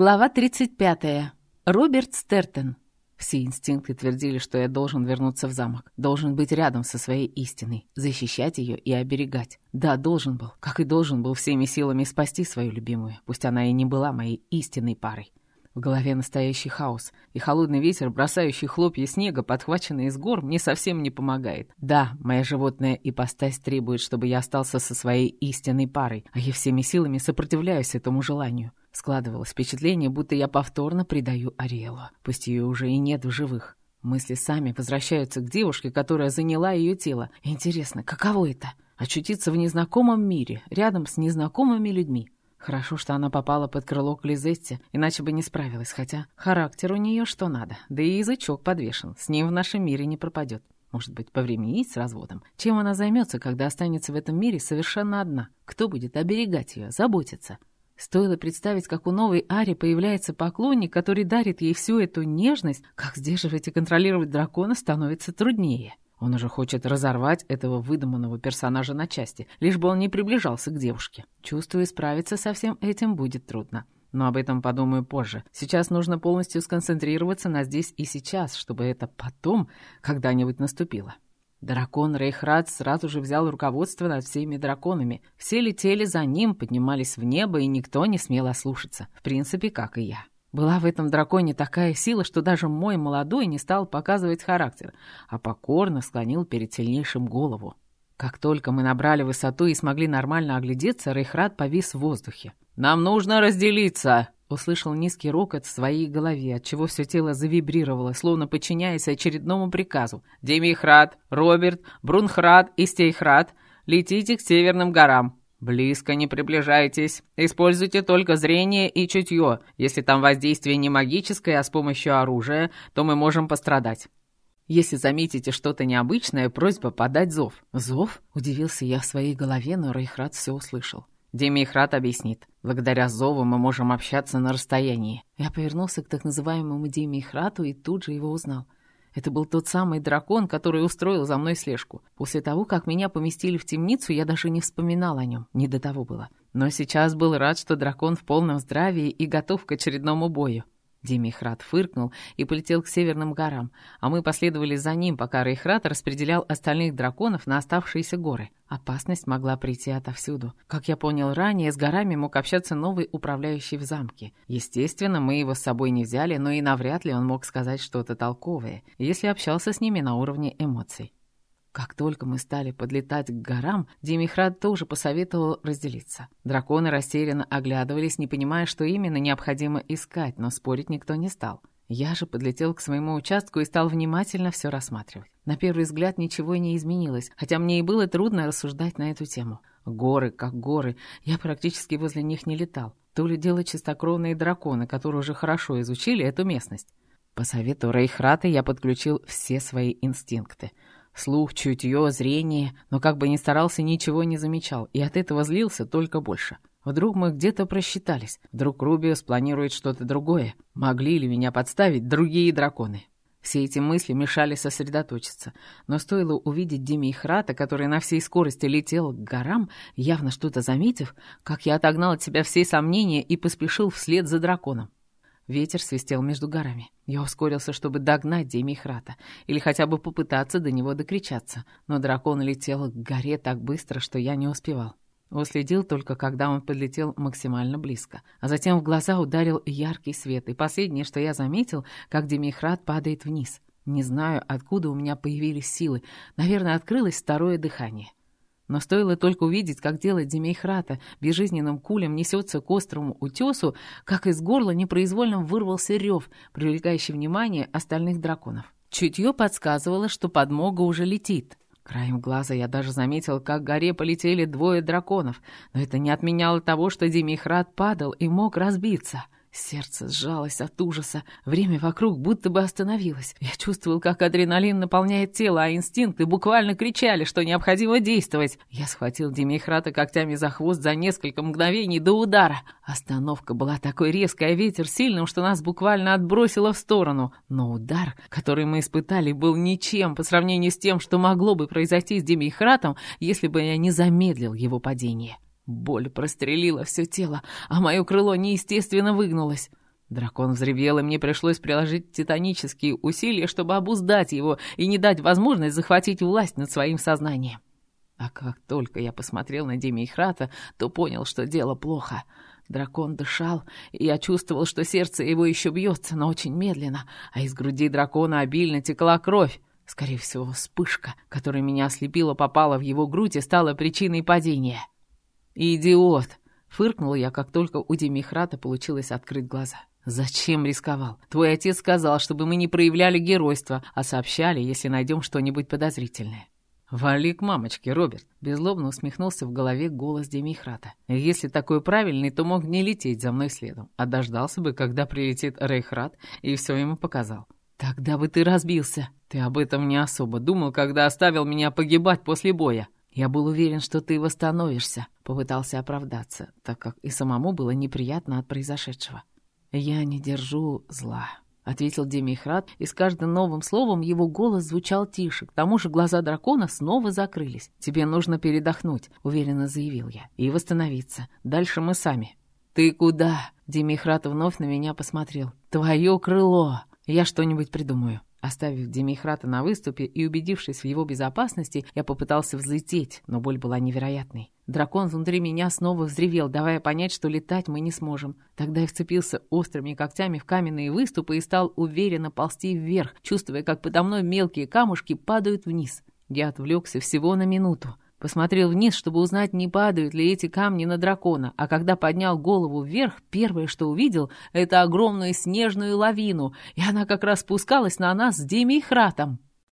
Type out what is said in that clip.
Глава 35. Роберт Стертон. Все инстинкты твердили, что я должен вернуться в замок, должен быть рядом со своей истиной, защищать ее и оберегать. Да, должен был, как и должен был всеми силами спасти свою любимую, пусть она и не была моей истинной парой. В голове настоящий хаос, и холодный ветер, бросающий хлопья снега, подхваченный из гор, мне совсем не помогает. Да, моя животная ипостась требует, чтобы я остался со своей истинной парой, а я всеми силами сопротивляюсь этому желанию. Складывалось впечатление, будто я повторно предаю Ариэлу, пусть ее уже и нет в живых. Мысли сами возвращаются к девушке, которая заняла ее тело. Интересно, каково это? Очутиться в незнакомом мире, рядом с незнакомыми людьми. Хорошо, что она попала под крыло к Лизетте, иначе бы не справилась, хотя характер у нее что надо, да и язычок подвешен, с ним в нашем мире не пропадет. Может быть, повременить с разводом? Чем она займется, когда останется в этом мире совершенно одна? Кто будет оберегать ее, заботиться? Стоило представить, как у новой Ари появляется поклонник, который дарит ей всю эту нежность, как сдерживать и контролировать дракона становится труднее. Он уже хочет разорвать этого выдуманного персонажа на части, лишь бы он не приближался к девушке. Чувствую, справиться со всем этим будет трудно. Но об этом подумаю позже. Сейчас нужно полностью сконцентрироваться на здесь и сейчас, чтобы это потом когда-нибудь наступило. Дракон Рейхрад сразу же взял руководство над всеми драконами. Все летели за ним, поднимались в небо, и никто не смел ослушаться. В принципе, как и я. Была в этом драконе такая сила, что даже мой молодой не стал показывать характер, а покорно склонил перед сильнейшим голову. Как только мы набрали высоту и смогли нормально оглядеться, Рейхрад повис в воздухе. «Нам нужно разделиться!» Услышал низкий рокот в своей голове, отчего все тело завибрировало, словно подчиняясь очередному приказу. «Демихрад, Роберт, Брунхрад и Стейхрад, летите к северным горам. «Близко не приближайтесь. Используйте только зрение и чутье. Если там воздействие не магическое, а с помощью оружия, то мы можем пострадать. Если заметите что-то необычное, просьба подать зов». «Зов?» — удивился я в своей голове, но Рейхрат все услышал. Демихрат объяснит. Благодаря зову мы можем общаться на расстоянии. Я повернулся к так называемому Демихрату и тут же его узнал. Это был тот самый дракон, который устроил за мной слежку. После того, как меня поместили в темницу, я даже не вспоминал о нем. Не до того было. Но сейчас был рад, что дракон в полном здравии и готов к очередному бою. Демихрат фыркнул и полетел к северным горам, а мы последовали за ним, пока Рейхрат распределял остальных драконов на оставшиеся горы. Опасность могла прийти отовсюду. Как я понял ранее, с горами мог общаться новый управляющий в замке. Естественно, мы его с собой не взяли, но и навряд ли он мог сказать что-то толковое, если общался с ними на уровне эмоций. Как только мы стали подлетать к горам, Демихрад тоже посоветовал разделиться. Драконы растерянно оглядывались, не понимая, что именно необходимо искать, но спорить никто не стал. Я же подлетел к своему участку и стал внимательно все рассматривать. На первый взгляд ничего и не изменилось, хотя мне и было трудно рассуждать на эту тему. Горы, как горы, я практически возле них не летал. То ли дело чистокровные драконы, которые уже хорошо изучили эту местность. По совету Рейхрата я подключил все свои инстинкты — Слух, чутье, зрение, но как бы ни старался, ничего не замечал, и от этого злился только больше. Вдруг мы где-то просчитались, вдруг Рубиус планирует что-то другое. Могли ли меня подставить другие драконы? Все эти мысли мешали сосредоточиться, но стоило увидеть Диме и Храта, который на всей скорости летел к горам, явно что-то заметив, как я отогнал от себя все сомнения и поспешил вслед за драконом. Ветер свистел между горами. Я ускорился, чтобы догнать Демихрата, или хотя бы попытаться до него докричаться, но дракон летел к горе так быстро, что я не успевал. Уследил только, когда он подлетел максимально близко. А затем в глаза ударил яркий свет, и последнее, что я заметил, как Демихрат падает вниз. Не знаю, откуда у меня появились силы. Наверное, открылось второе дыхание. Но стоило только увидеть, как дело Демейхрата безжизненным кулем несется к острому утесу, как из горла непроизвольно вырвался рев, привлекающий внимание остальных драконов. Чутье подсказывало, что подмога уже летит. Краем глаза я даже заметил, как горе полетели двое драконов, но это не отменяло того, что Демихрат падал и мог разбиться — Сердце сжалось от ужаса. Время вокруг будто бы остановилось. Я чувствовал, как адреналин наполняет тело, а инстинкты буквально кричали, что необходимо действовать. Я схватил Демихрата когтями за хвост за несколько мгновений до удара. Остановка была такой резкой, а ветер сильным, что нас буквально отбросило в сторону. Но удар, который мы испытали, был ничем по сравнению с тем, что могло бы произойти с Демихратом, если бы я не замедлил его падение. Боль прострелила все тело, а мое крыло неестественно выгнулось. Дракон взревел, и мне пришлось приложить титанические усилия, чтобы обуздать его и не дать возможность захватить власть над своим сознанием. А как только я посмотрел на Демихрата, то понял, что дело плохо. Дракон дышал, и я чувствовал, что сердце его еще бьется, но очень медленно, а из груди дракона обильно текла кровь. Скорее всего, вспышка, которая меня ослепила, попала в его грудь и стала причиной падения. «Идиот!» — фыркнул я, как только у Демихрата получилось открыть глаза. «Зачем рисковал? Твой отец сказал, чтобы мы не проявляли геройство, а сообщали, если найдем что-нибудь подозрительное». «Вали к мамочке, Роберт!» — беззлобно усмехнулся в голове голос Демихрата. «Если такой правильный, то мог не лететь за мной следом, а дождался бы, когда прилетит Рейхрат, и все ему показал. «Тогда бы ты разбился. Ты об этом не особо думал, когда оставил меня погибать после боя. Я был уверен, что ты восстановишься», — попытался оправдаться, так как и самому было неприятно от произошедшего. «Я не держу зла», — ответил Демихрат, и с каждым новым словом его голос звучал тише. К тому же глаза дракона снова закрылись. «Тебе нужно передохнуть», — уверенно заявил я, — «и восстановиться. Дальше мы сами». «Ты куда?» — Демихрат вновь на меня посмотрел. «Твое крыло!» Я что-нибудь придумаю. Оставив Демихрата на выступе и убедившись в его безопасности, я попытался взлететь, но боль была невероятной. Дракон внутри меня снова взревел, давая понять, что летать мы не сможем. Тогда я вцепился острыми когтями в каменные выступы и стал уверенно ползти вверх, чувствуя, как подо мной мелкие камушки падают вниз. Я отвлекся всего на минуту. Посмотрел вниз, чтобы узнать, не падают ли эти камни на дракона, а когда поднял голову вверх, первое, что увидел, это огромную снежную лавину, и она как раз спускалась на нас с Деми и Хратом.